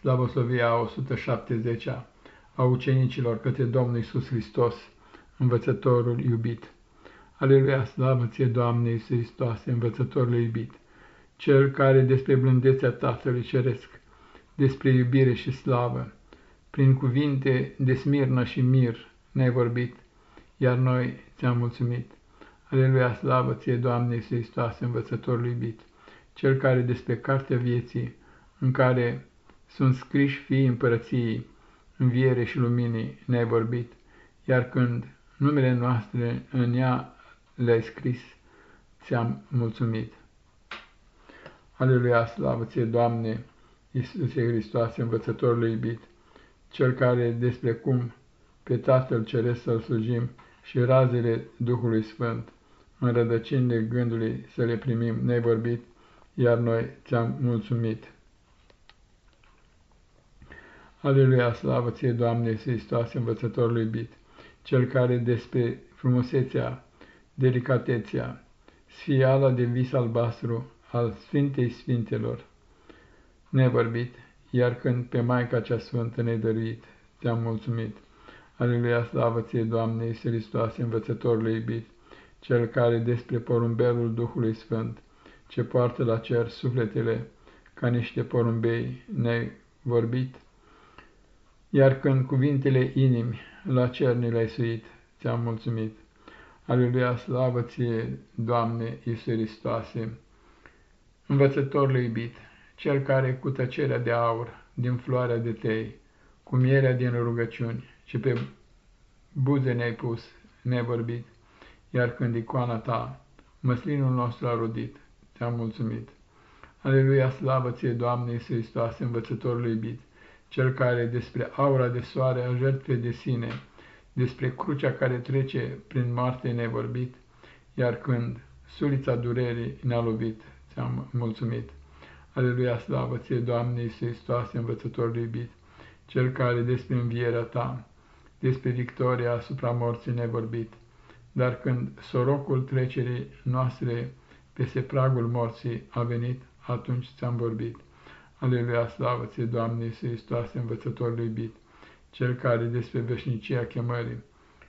Slavosovia a 170-a a ucenicilor către Domnul Isus Hristos, învățătorul iubit. Aleluia, slavă ție, Doamne Iisus Hristoase, învățătorul iubit, cel care despre blândețea Tatălui Ceresc, despre iubire și slavă, prin cuvinte de smirnă și mir ne-ai vorbit, iar noi ți-am mulțumit. Aleluia, slavă ție, Doamne Iisus Hristoase, învățătorul iubit, cel care despre cartea vieții, în care sunt scriși fiii împărăției, înviere și luminii ne-ai vorbit, iar când numele noastre în ea le-ai scris, ți-am mulțumit. Aleluia, slavă ție, Doamne, Iisuse Hristoase, învățătorul iubit, cel care despre cum pe Tatăl Ceresc să-L slujim și razele Duhului Sfânt, în rădăcinile gândului să le primim, ne-ai vorbit, iar noi ți-am mulțumit. Aleluia, slavă ție, Doamne, Hristoase, învățătorul iubit, cel care despre frumusețea, delicatețea, sfiala de vis albastru al Sfintei Sfintelor, vorbit, iar când pe Maica cea Sfântă ne dăruit, ți-am mulțumit. Aleluia, slavă ție, Doamne, Iisus Hristoase, învățătorul iubit, cel care despre porumbelul Duhului Sfânt, ce poartă la cer sufletele ca niște porumbei, ne-ai vorbit, iar când cuvintele inimi la cer ni le-ai suit, ți-am mulțumit. Aleluia, slavă ție, Doamne Iisus Hristoase, învățătorul iubit, cel care cu tăcerea de aur din floarea de tei, cu mierea din rugăciuni, ce pe buze ne-ai pus, nevorbit, iar când icoana ta, măslinul nostru a rodit, ți-am mulțumit. Aleluia, slavă ție, Doamne Iisus Hristoase, învățătorul iubit, cel care despre aura de soare a jertfe de sine, despre crucea care trece prin moarte nevorbit, iar când sulița durerii ne-a lovit, ți-am mulțumit. Aleluia, slavă ție, Doamne Iisus Hristoase, învățătorul iubit, cel care despre învierea ta, despre victoria asupra morții nevorbit, dar când sorocul trecerii noastre peste pragul morții a venit, atunci ți-am vorbit. Aleluia, slavă ție, Doamne Iisus Hristoase, învățătorul iubit, cel care despre veșnicia chemării,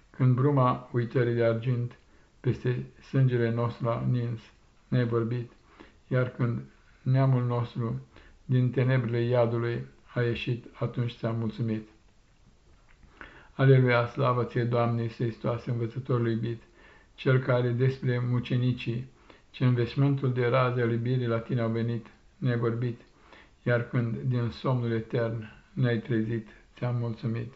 când bruma uitării de argint peste sângele nostru a nins, ne-ai vorbit, iar când neamul nostru din tenebrele iadului a ieșit, atunci ți-am mulțumit. Aleluia, slavă ție, Doamne, Iisuse învățătorul iubit, cel care despre mucenicii, ce în veșmântul de raze al iubirii la tine au venit, ne-ai vorbit, iar când din somnul etern ne-ai trezit, ți-am mulțumit.